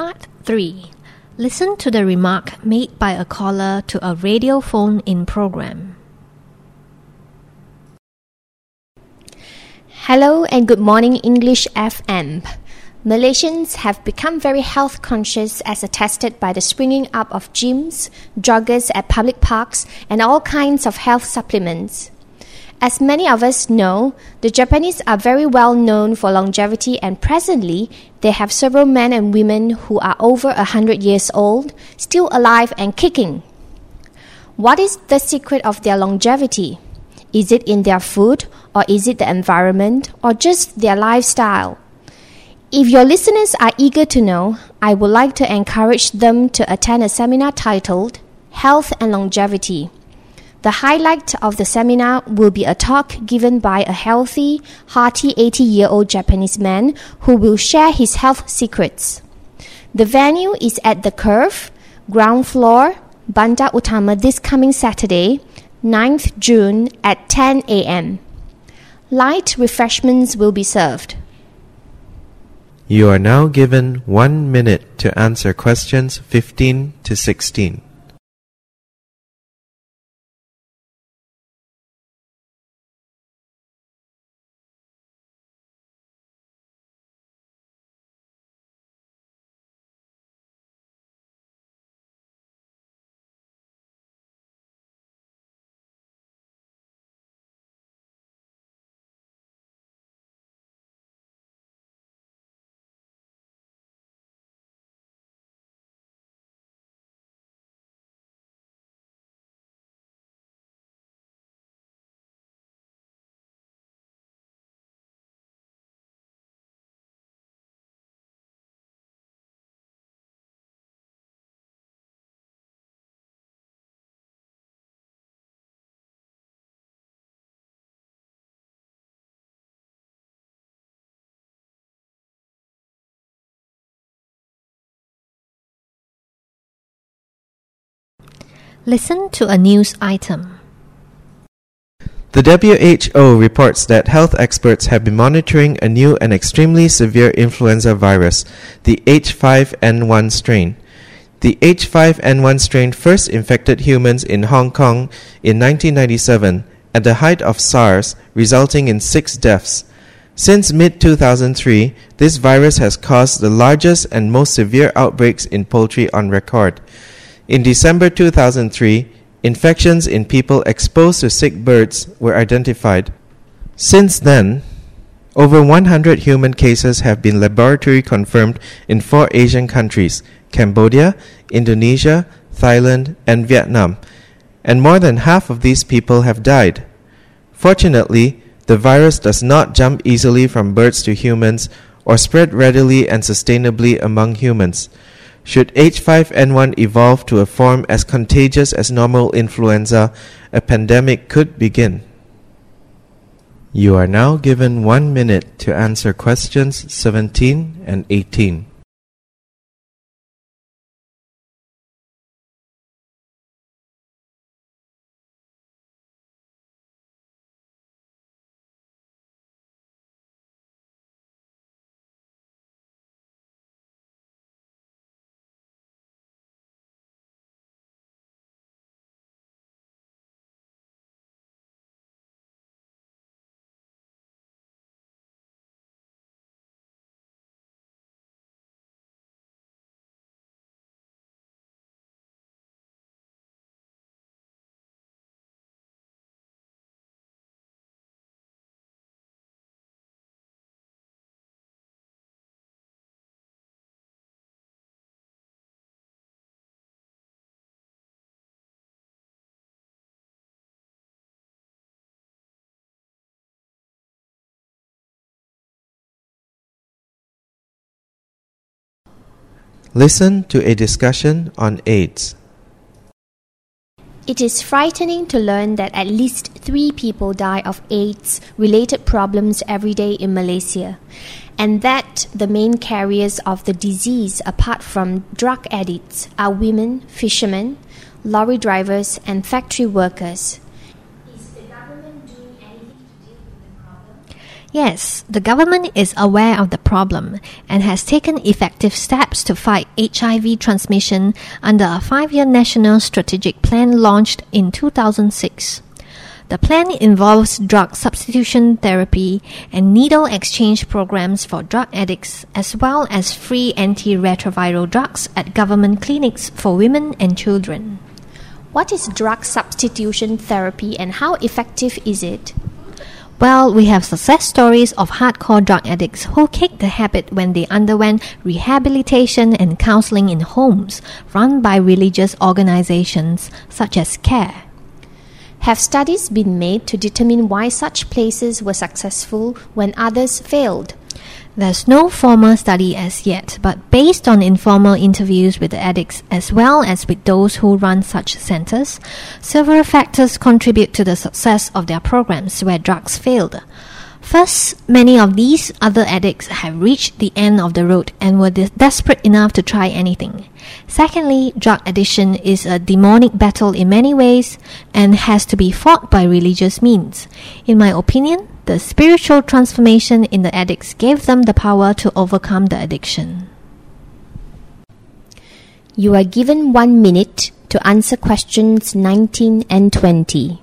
Part 3 Listen to the remark made by a caller to a radio phone in program. Hello and good morning, English FM. Malaysians have become very health conscious as attested by the springing up of gyms, joggers at public parks, and all kinds of health supplements. As many of us know, the Japanese are very well known for longevity, and presently they have several men and women who are over a hundred years old, still alive and kicking. What is the secret of their longevity? Is it in their food, or is it the environment, or just their lifestyle? If your listeners are eager to know, I would like to encourage them to attend a seminar titled Health and Longevity. The highlight of the seminar will be a talk given by a healthy, hearty 80 year old Japanese man who will share his health secrets. The venue is at the Curve, ground floor, Bandar Utama this coming Saturday, 9th June at 10 a.m. Light refreshments will be served. You are now given one minute to answer questions 15 to 16. Listen to a news item. The WHO reports that health experts have been monitoring a new and extremely severe influenza virus, the H5N1 strain. The H5N1 strain first infected humans in Hong Kong in 1997 at the height of SARS, resulting in six deaths. Since mid 2003, this virus has caused the largest and most severe outbreaks in poultry on record. In December 2003, infections in people exposed to sick birds were identified. Since then, over 100 human cases have been laboratory confirmed in four Asian countries Cambodia, Indonesia, Thailand, and Vietnam, and more than half of these people have died. Fortunately, the virus does not jump easily from birds to humans or spread readily and sustainably among humans. Should H5N1 evolve to a form as contagious as normal influenza, a pandemic could begin. You are now given one minute to answer questions 17 and 18. Listen to a discussion on AIDS. It is frightening to learn that at least three people die of AIDS related problems every day in Malaysia, and that the main carriers of the disease, apart from drug addicts, are women, fishermen, lorry drivers, and factory workers. Is the government doing anything to deal with the problem? Yes, the government is aware of the problem and has taken effective steps to fight HIV transmission under a five year national strategic plan launched in 2006. The plan involves drug substitution therapy and needle exchange programs for drug addicts, as well as free antiretroviral drugs at government clinics for women and children. What is drug substitution therapy and how effective is it? Well, we have success stories of hardcore drug addicts who kicked the habit when they underwent rehabilitation and counseling in homes run by religious organizations such as CARE. Have studies been made to determine why such places were successful when others failed? There's no formal study as yet, but based on informal interviews with the addicts as well as with those who run such centers, several factors contribute to the success of their programs where drugs failed. First, many of these other addicts have reached the end of the road and were de- desperate enough to try anything. Secondly, drug addiction is a demonic battle in many ways and has to be fought by religious means. In my opinion, the spiritual transformation in the addicts gave them the power to overcome the addiction. You are given one minute to answer questions 19 and 20.